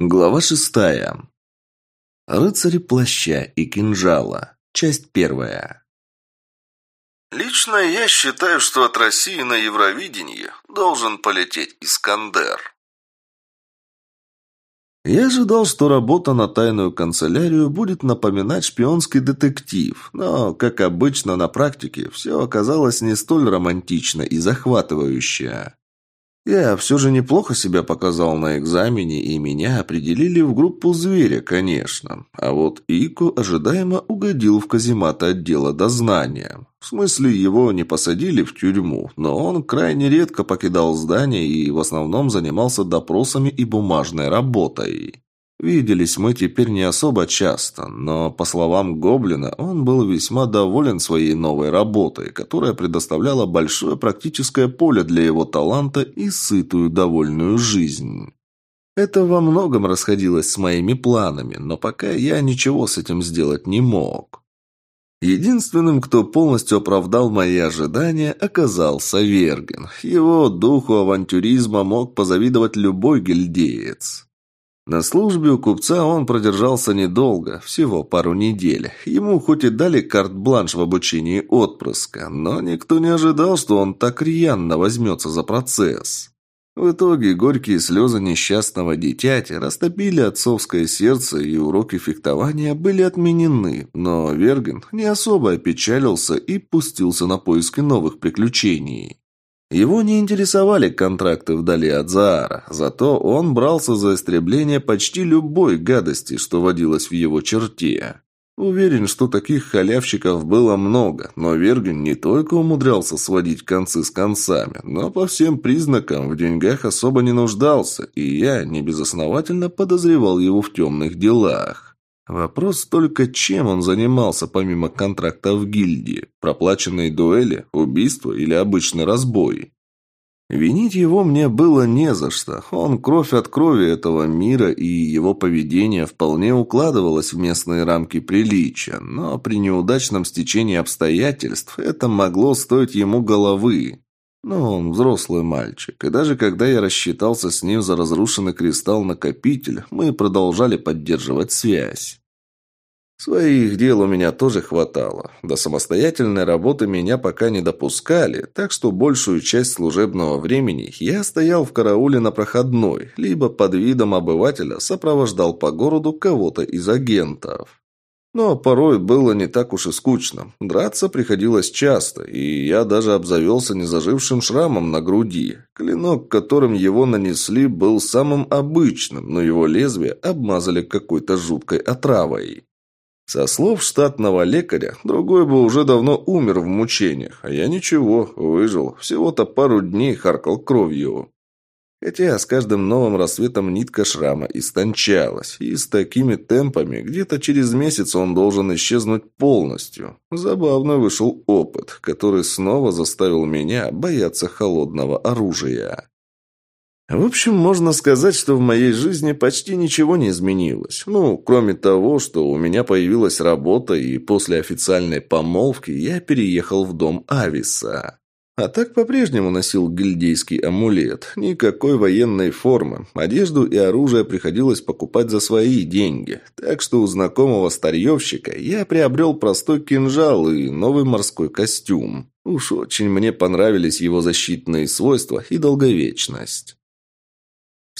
Глава шестая. Рыцари плаща и кинжала. Часть первая. Лично я считаю, что от России на Евровидении должен полететь Искандер. Я ожидал, что работа на тайную канцелярию будет напоминать шпионский детектив, но, как обычно на практике, все оказалось не столь романтично и захватывающе. Я все же неплохо себя показал на экзамене, и меня определили в группу зверя, конечно. А вот Ико ожидаемо угодил в каземат отдела дознания. В смысле, его не посадили в тюрьму, но он крайне редко покидал здание и в основном занимался допросами и бумажной работой. Виделись мы теперь не особо часто, но, по словам Гоблина, он был весьма доволен своей новой работой, которая предоставляла большое практическое поле для его таланта и сытую довольную жизнь. Это во многом расходилось с моими планами, но пока я ничего с этим сделать не мог. Единственным, кто полностью оправдал мои ожидания, оказался Верген. Его духу авантюризма мог позавидовать любой гильдеец. На службе у купца он продержался недолго, всего пару недель. Ему хоть и дали карт-бланш в обучении отпрыска, но никто не ожидал, что он так рьяно возьмется за процесс. В итоге горькие слезы несчастного дитяти растопили отцовское сердце, и уроки фехтования были отменены, но Верген не особо опечалился и пустился на поиски новых приключений. Его не интересовали контракты вдали от Заара, зато он брался за истребление почти любой гадости, что водилось в его черте. Уверен, что таких халявщиков было много, но Верген не только умудрялся сводить концы с концами, но по всем признакам в деньгах особо не нуждался, и я небезосновательно подозревал его в темных делах. Вопрос только, чем он занимался помимо контракта в гильдии? Проплаченные дуэли, убийство или обычный разбой? Винить его мне было не за что. Он кровь от крови этого мира, и его поведение вполне укладывалось в местные рамки приличия, но при неудачном стечении обстоятельств это могло стоить ему головы. Но он взрослый мальчик, и даже когда я рассчитался с ним за разрушенный кристалл-накопитель, мы продолжали поддерживать связь. Своих дел у меня тоже хватало. До самостоятельной работы меня пока не допускали, так что большую часть служебного времени я стоял в карауле на проходной, либо под видом обывателя сопровождал по городу кого-то из агентов. Но порой было не так уж и скучно. Драться приходилось часто, и я даже обзавелся незажившим шрамом на груди. Клинок, которым его нанесли, был самым обычным, но его лезвие обмазали какой-то жуткой отравой. Со слов штатного лекаря, другой бы уже давно умер в мучениях, а я ничего, выжил, всего-то пару дней харкал кровью. Хотя с каждым новым рассветом нитка шрама истончалась, и с такими темпами где-то через месяц он должен исчезнуть полностью. Забавно вышел опыт, который снова заставил меня бояться холодного оружия. В общем, можно сказать, что в моей жизни почти ничего не изменилось. Ну, кроме того, что у меня появилась работа, и после официальной помолвки я переехал в дом Ависа. А так по-прежнему носил гильдейский амулет. Никакой военной формы. Одежду и оружие приходилось покупать за свои деньги. Так что у знакомого старьевщика я приобрел простой кинжал и новый морской костюм. Уж очень мне понравились его защитные свойства и долговечность.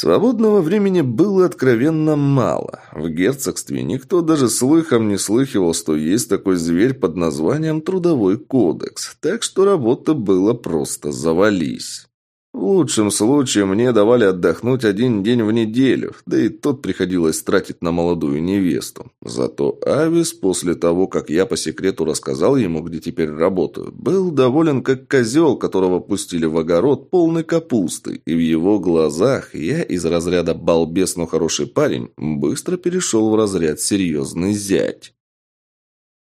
Свободного времени было откровенно мало. В герцогстве никто даже слыхом не слыхивал, что есть такой зверь под названием Трудовой кодекс, так что работа была просто завались. В лучшем случае мне давали отдохнуть один день в неделю, да и тот приходилось тратить на молодую невесту. Зато Авис, после того, как я по секрету рассказал ему, где теперь работаю, был доволен как козел, которого пустили в огород полный капусты, и в его глазах я из разряда «балбес, но хороший парень» быстро перешел в разряд «серьезный зять».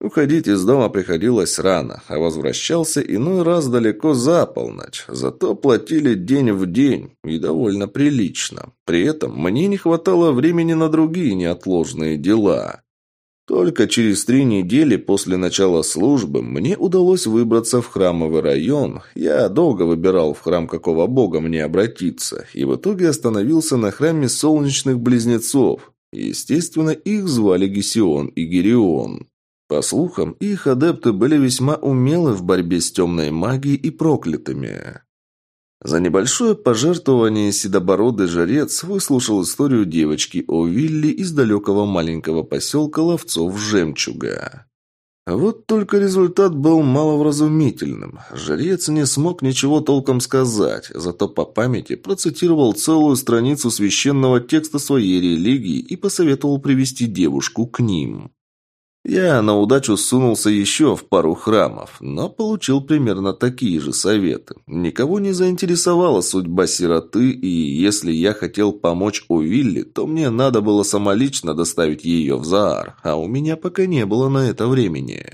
Уходить из дома приходилось рано, а возвращался иной раз далеко за полночь. Зато платили день в день, и довольно прилично. При этом мне не хватало времени на другие неотложные дела. Только через три недели после начала службы мне удалось выбраться в храмовый район. Я долго выбирал, в храм какого бога мне обратиться, и в итоге остановился на храме солнечных близнецов. Естественно, их звали Гесион и Герион. По слухам, их адепты были весьма умелы в борьбе с темной магией и проклятыми. За небольшое пожертвование седобородый жрец выслушал историю девочки о Вилли из далекого маленького поселка ловцов Жемчуга. Вот только результат был маловразумительным. Жрец не смог ничего толком сказать, зато по памяти процитировал целую страницу священного текста своей религии и посоветовал привести девушку к ним. Я на удачу сунулся еще в пару храмов, но получил примерно такие же советы. Никого не заинтересовала судьба сироты, и если я хотел помочь Увилле, то мне надо было самолично доставить ее в Заар, а у меня пока не было на это времени.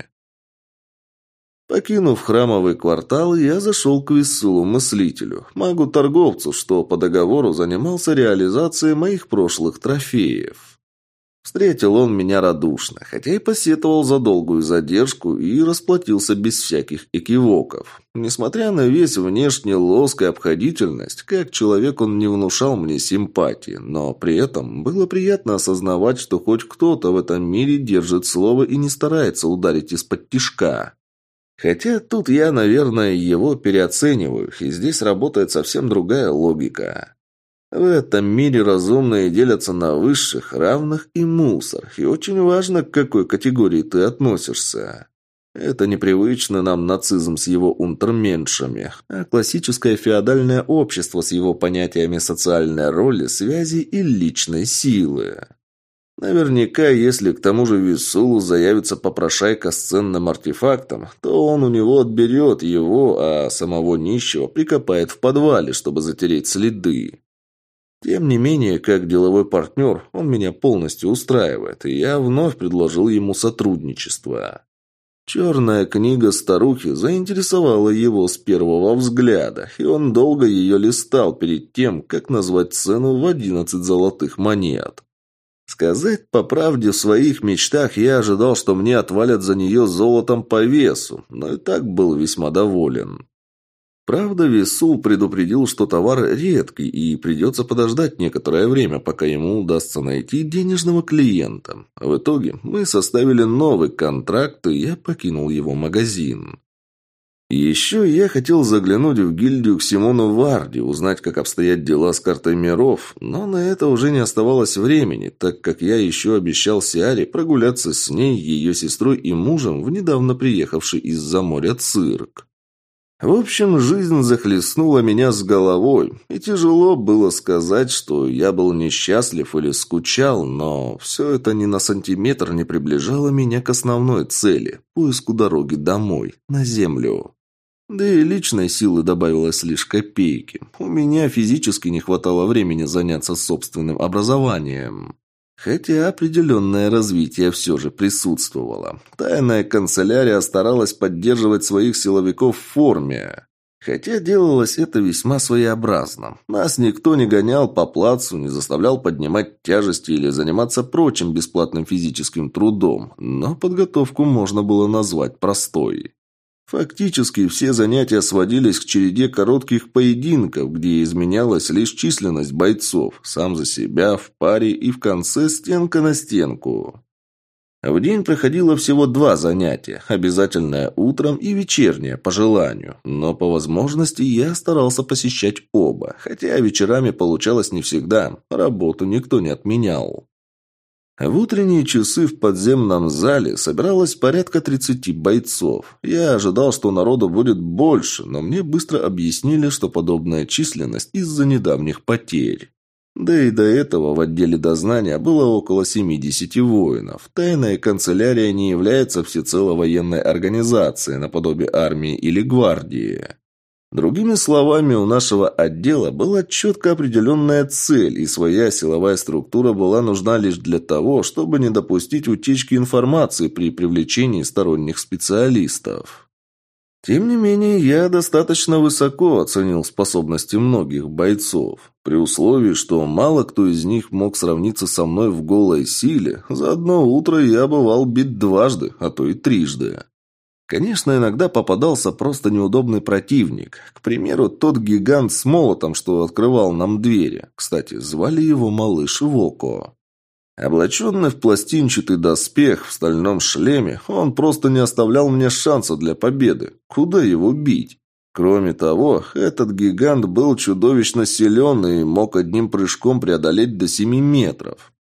Покинув храмовый квартал, я зашел к Виссулу-мыслителю, магу-торговцу, что по договору занимался реализацией моих прошлых трофеев. Встретил он меня радушно, хотя и посетовал за долгую задержку и расплатился без всяких экивоков. Несмотря на весь внешний лоск и обходительность, как человек он не внушал мне симпатии, но при этом было приятно осознавать, что хоть кто-то в этом мире держит слово и не старается ударить из-под тишка. Хотя тут я, наверное, его переоцениваю, и здесь работает совсем другая логика. В этом мире разумные делятся на высших, равных и мусор, и очень важно, к какой категории ты относишься. Это непривычно нам нацизм с его унтерменшами, а классическое феодальное общество с его понятиями социальной роли, связи и личной силы. Наверняка, если к тому же Висулу заявится попрошайка с ценным артефактом, то он у него отберет его, а самого нищего прикопает в подвале, чтобы затереть следы. Тем не менее, как деловой партнер, он меня полностью устраивает, и я вновь предложил ему сотрудничество. Черная книга старухи заинтересовала его с первого взгляда, и он долго ее листал перед тем, как назвать цену в одиннадцать золотых монет. Сказать по правде, в своих мечтах я ожидал, что мне отвалят за нее золотом по весу, но и так был весьма доволен. Правда, Весул предупредил, что товар редкий и придется подождать некоторое время, пока ему удастся найти денежного клиента. В итоге мы составили новый контракт, и я покинул его магазин. Еще я хотел заглянуть в гильдию к Симону Варди, узнать, как обстоят дела с картой миров, но на это уже не оставалось времени, так как я еще обещал Сиаре прогуляться с ней, ее сестрой и мужем в недавно приехавший из-за моря цирк. В общем, жизнь захлестнула меня с головой, и тяжело было сказать, что я был несчастлив или скучал, но все это ни на сантиметр не приближало меня к основной цели – поиску дороги домой, на землю. Да и личной силы добавилось лишь копейки. У меня физически не хватало времени заняться собственным образованием. Хотя определенное развитие все же присутствовало. Тайная канцелярия старалась поддерживать своих силовиков в форме. Хотя делалось это весьма своеобразно. Нас никто не гонял по плацу, не заставлял поднимать тяжести или заниматься прочим бесплатным физическим трудом, но подготовку можно было назвать простой. Фактически все занятия сводились к череде коротких поединков, где изменялась лишь численность бойцов, сам за себя, в паре и в конце стенка на стенку. В день проходило всего два занятия, обязательное утром и вечернее, по желанию, но по возможности я старался посещать оба, хотя вечерами получалось не всегда, работу никто не отменял. В утренние часы в подземном зале собиралось порядка 30 бойцов. Я ожидал, что народу будет больше, но мне быстро объяснили, что подобная численность из-за недавних потерь. Да и до этого в отделе дознания было около 70 воинов. Тайная канцелярия не является всецело военной организацией, наподобие армии или гвардии. Другими словами, у нашего отдела была четко определенная цель, и своя силовая структура была нужна лишь для того, чтобы не допустить утечки информации при привлечении сторонних специалистов. Тем не менее, я достаточно высоко оценил способности многих бойцов. При условии, что мало кто из них мог сравниться со мной в голой силе, за одно утро я бывал бит дважды, а то и трижды. Конечно, иногда попадался просто неудобный противник. К примеру, тот гигант с молотом, что открывал нам двери. Кстати, звали его малыш Воко. Облаченный в пластинчатый доспех в стальном шлеме, он просто не оставлял мне шанса для победы. Куда его бить? Кроме того, этот гигант был чудовищно силен и мог одним прыжком преодолеть до семи метров.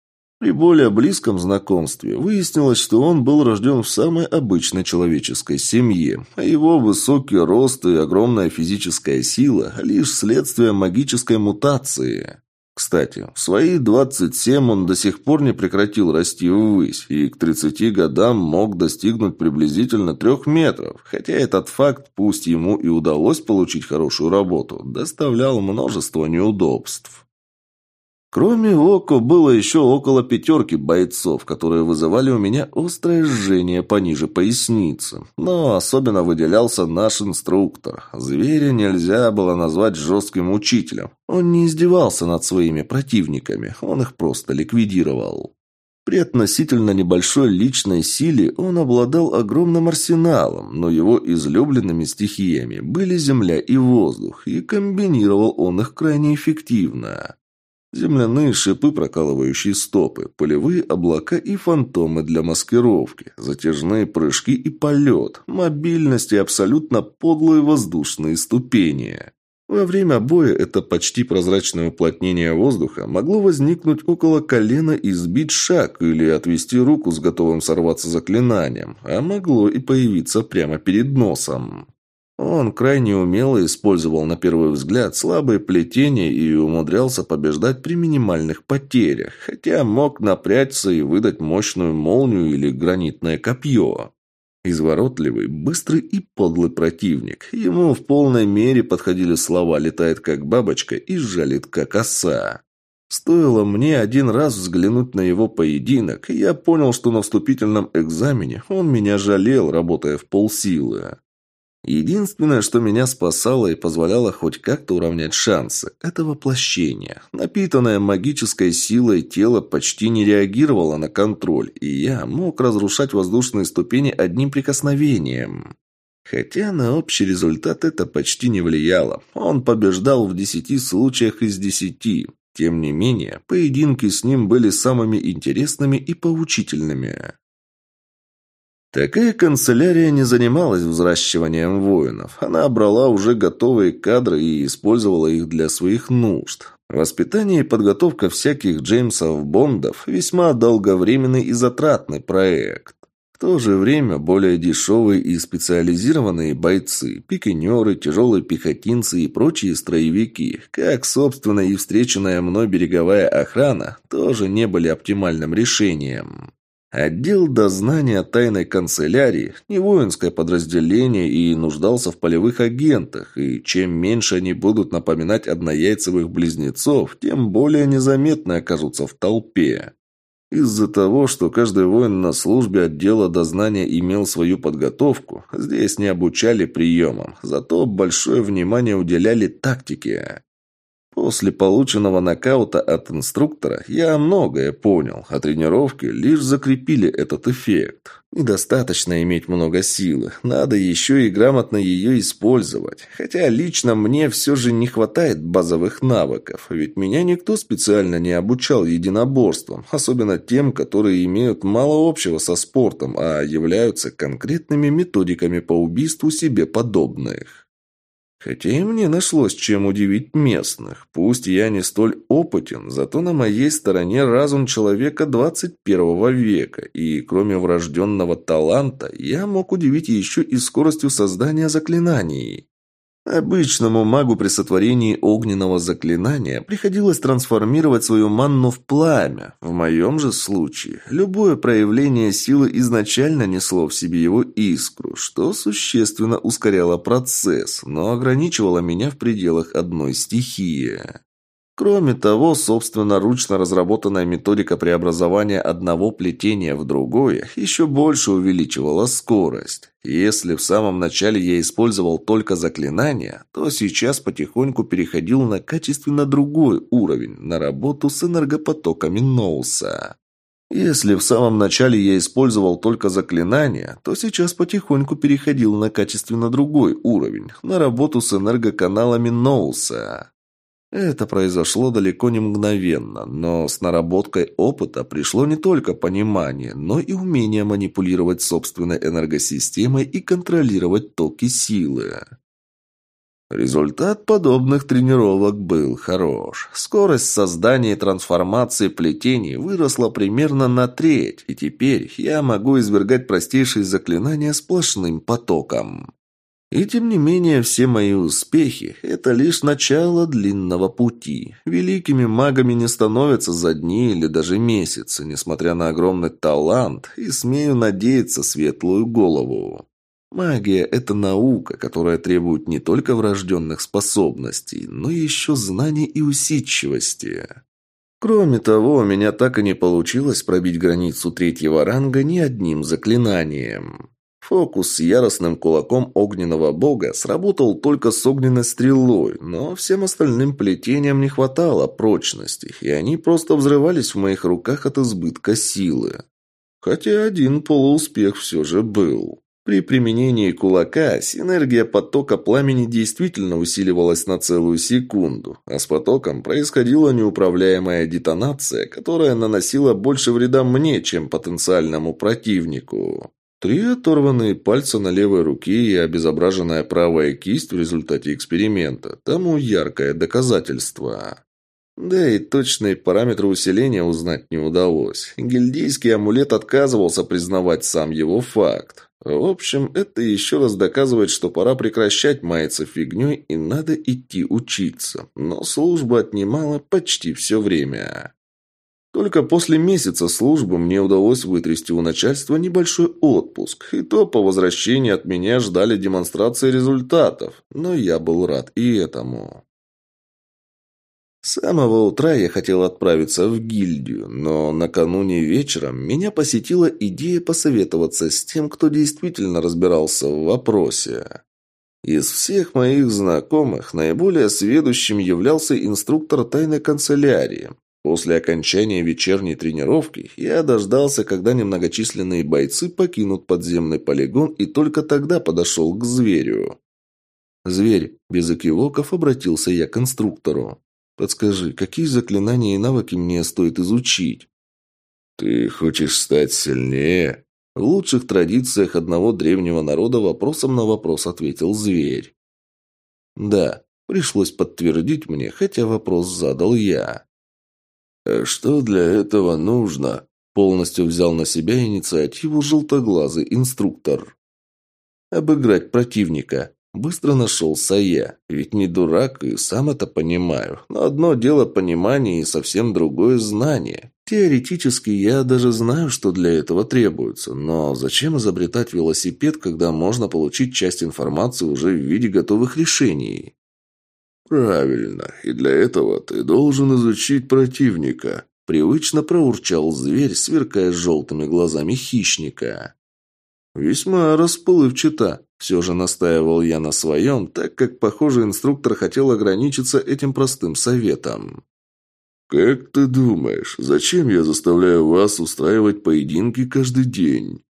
При более близком знакомстве выяснилось, что он был рожден в самой обычной человеческой семье, а его высокий рост и огромная физическая сила – лишь следствие магической мутации. Кстати, в свои 27 он до сих пор не прекратил расти ввысь, и к 30 годам мог достигнуть приблизительно трех метров, хотя этот факт, пусть ему и удалось получить хорошую работу, доставлял множество неудобств. Кроме Око было еще около пятерки бойцов, которые вызывали у меня острое жжение пониже поясницы. Но особенно выделялся наш инструктор. Зверя нельзя было назвать жестким учителем. Он не издевался над своими противниками, он их просто ликвидировал. При относительно небольшой личной силе он обладал огромным арсеналом, но его излюбленными стихиями были земля и воздух, и комбинировал он их крайне эффективно. Земляные шипы, прокалывающие стопы, полевые облака и фантомы для маскировки, затяжные прыжки и полет, мобильность и абсолютно подлые воздушные ступени. Во время боя это почти прозрачное уплотнение воздуха могло возникнуть около колена и сбить шаг или отвести руку с готовым сорваться заклинанием, а могло и появиться прямо перед носом. Он крайне умело использовал на первый взгляд слабые плетения и умудрялся побеждать при минимальных потерях, хотя мог напрячься и выдать мощную молнию или гранитное копье. Изворотливый, быстрый и подлый противник. Ему в полной мере подходили слова «летает как бабочка» и «жалит как оса». Стоило мне один раз взглянуть на его поединок, и я понял, что на вступительном экзамене он меня жалел, работая в полсилы. Единственное, что меня спасало и позволяло хоть как-то уравнять шансы – это воплощение. Напитанное магической силой тело почти не реагировало на контроль, и я мог разрушать воздушные ступени одним прикосновением. Хотя на общий результат это почти не влияло. Он побеждал в десяти случаях из десяти. Тем не менее, поединки с ним были самыми интересными и поучительными. Такая канцелярия не занималась взращиванием воинов. Она брала уже готовые кадры и использовала их для своих нужд. Воспитание и подготовка всяких Джеймсов Бондов – весьма долговременный и затратный проект. В то же время более дешевые и специализированные бойцы, пикинеры, тяжелые пехотинцы и прочие строевики, как, собственно, и встреченная мной береговая охрана, тоже не были оптимальным решением. Отдел дознания тайной канцелярии – не воинское подразделение и нуждался в полевых агентах, и чем меньше они будут напоминать однояйцевых близнецов, тем более незаметны окажутся в толпе. Из-за того, что каждый воин на службе отдела дознания имел свою подготовку, здесь не обучали приемам, зато большое внимание уделяли тактике. После полученного нокаута от инструктора я многое понял, а тренировки лишь закрепили этот эффект. Недостаточно иметь много силы, надо еще и грамотно ее использовать. Хотя лично мне все же не хватает базовых навыков, ведь меня никто специально не обучал единоборствам, особенно тем, которые имеют мало общего со спортом, а являются конкретными методиками по убийству себе подобных. Хотя и мне нашлось чем удивить местных. Пусть я не столь опытен, зато на моей стороне разум человека 21 века, и кроме врожденного таланта, я мог удивить еще и скоростью создания заклинаний. Обычному магу при сотворении огненного заклинания приходилось трансформировать свою манну в пламя. В моем же случае любое проявление силы изначально несло в себе его искру, что существенно ускоряло процесс, но ограничивало меня в пределах одной стихии. Кроме того, собственноручно разработанная методика преобразования одного плетения в другое еще больше увеличивала скорость. Если в самом начале я использовал только заклинания, то сейчас потихоньку переходил на качественно другой уровень, на работу с энергопотоками Ноуса. Если в самом начале я использовал только заклинания, то сейчас потихоньку переходил на качественно другой уровень, на работу с энергоканалами Ноуса. Это произошло далеко не мгновенно, но с наработкой опыта пришло не только понимание, но и умение манипулировать собственной энергосистемой и контролировать токи силы. Результат подобных тренировок был хорош. Скорость создания и трансформации плетений выросла примерно на треть, и теперь я могу извергать простейшие заклинания сплошным потоком. И тем не менее, все мои успехи – это лишь начало длинного пути. Великими магами не становятся за дни или даже месяцы, несмотря на огромный талант и, смею надеяться, светлую голову. Магия – это наука, которая требует не только врожденных способностей, но еще знаний и усидчивости. Кроме того, у меня так и не получилось пробить границу третьего ранга ни одним заклинанием. Фокус с яростным кулаком огненного бога сработал только с огненной стрелой, но всем остальным плетениям не хватало прочности, и они просто взрывались в моих руках от избытка силы. Хотя один полууспех все же был. При применении кулака синергия потока пламени действительно усиливалась на целую секунду, а с потоком происходила неуправляемая детонация, которая наносила больше вреда мне, чем потенциальному противнику. Три оторванные пальца на левой руке и обезображенная правая кисть в результате эксперимента – тому яркое доказательство. Да и точные параметры усиления узнать не удалось. Гильдейский амулет отказывался признавать сам его факт. В общем, это еще раз доказывает, что пора прекращать маяться фигней и надо идти учиться. Но служба отнимала почти все время. Только после месяца службы мне удалось вытрясти у начальства небольшой отпуск, и то по возвращении от меня ждали демонстрации результатов, но я был рад и этому. С самого утра я хотел отправиться в гильдию, но накануне вечером меня посетила идея посоветоваться с тем, кто действительно разбирался в вопросе. Из всех моих знакомых наиболее сведущим являлся инструктор тайной канцелярии, После окончания вечерней тренировки я дождался, когда немногочисленные бойцы покинут подземный полигон и только тогда подошел к зверю. «Зверь», без экивоков обратился я к инструктору. «Подскажи, какие заклинания и навыки мне стоит изучить?» «Ты хочешь стать сильнее?» В лучших традициях одного древнего народа вопросом на вопрос ответил зверь. «Да», пришлось подтвердить мне, хотя вопрос задал я. Э, «Что для этого нужно?» Полностью взял на себя инициативу желтоглазый инструктор. «Обыграть противника», Быстро нашелся я, ведь не дурак и сам это понимаю. Но одно дело понимание и совсем другое знание. Теоретически я даже знаю, что для этого требуется, но зачем изобретать велосипед, когда можно получить часть информации уже в виде готовых решений? «Правильно, и для этого ты должен изучить противника», – привычно проурчал зверь, сверкая желтыми глазами хищника. «Весьма расплывчато», – все же настаивал я на своем, так как, похоже, инструктор хотел ограничиться этим простым советом. «Как ты думаешь, зачем я заставляю вас устраивать поединки каждый день?»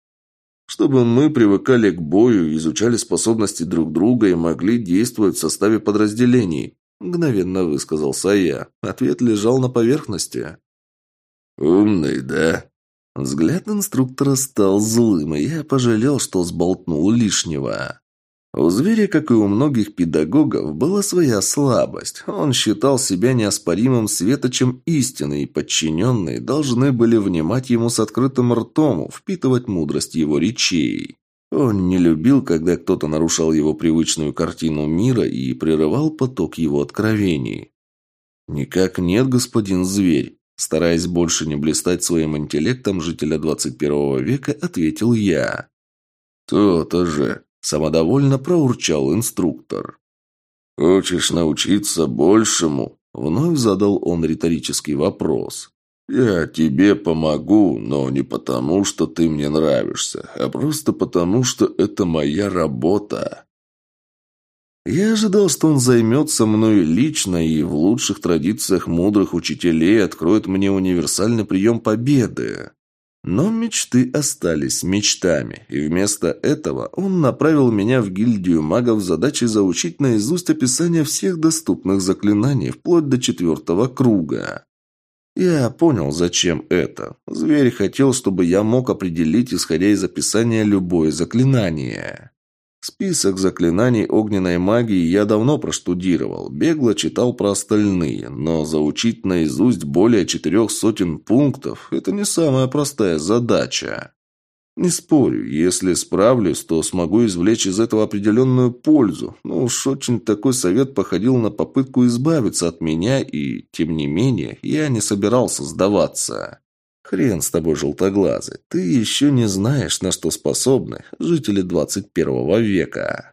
Чтобы мы привыкали к бою, изучали способности друг друга и могли действовать в составе подразделений», – мгновенно высказался я. Ответ лежал на поверхности. «Умный, да?» Взгляд инструктора стал злым, и я пожалел, что сболтнул лишнего. У зверя, как и у многих педагогов, была своя слабость. Он считал себя неоспоримым светочем истины, и подчиненные должны были внимать ему с открытым ртом, впитывать мудрость его речей. Он не любил, когда кто-то нарушал его привычную картину мира и прерывал поток его откровений. «Никак нет, господин зверь», стараясь больше не блистать своим интеллектом жителя 21 века, ответил я. «То-то же», Самодовольно проурчал инструктор. «Хочешь научиться большему?» Вновь задал он риторический вопрос. «Я тебе помогу, но не потому, что ты мне нравишься, а просто потому, что это моя работа». Я ожидал, что он займется мной лично и в лучших традициях мудрых учителей откроет мне универсальный прием победы. Но мечты остались мечтами, и вместо этого он направил меня в гильдию магов с задачей заучить наизусть описание всех доступных заклинаний, вплоть до четвертого круга. Я понял, зачем это. Зверь хотел, чтобы я мог определить, исходя из описания, любое заклинание. Список заклинаний огненной магии я давно проштудировал, бегло читал про остальные, но заучить наизусть более четырех сотен пунктов – это не самая простая задача. Не спорю, если справлюсь, то смогу извлечь из этого определенную пользу, но уж очень такой совет походил на попытку избавиться от меня, и, тем не менее, я не собирался сдаваться. Хрен с тобой, желтоглазый. Ты еще не знаешь, на что способны жители 21 века.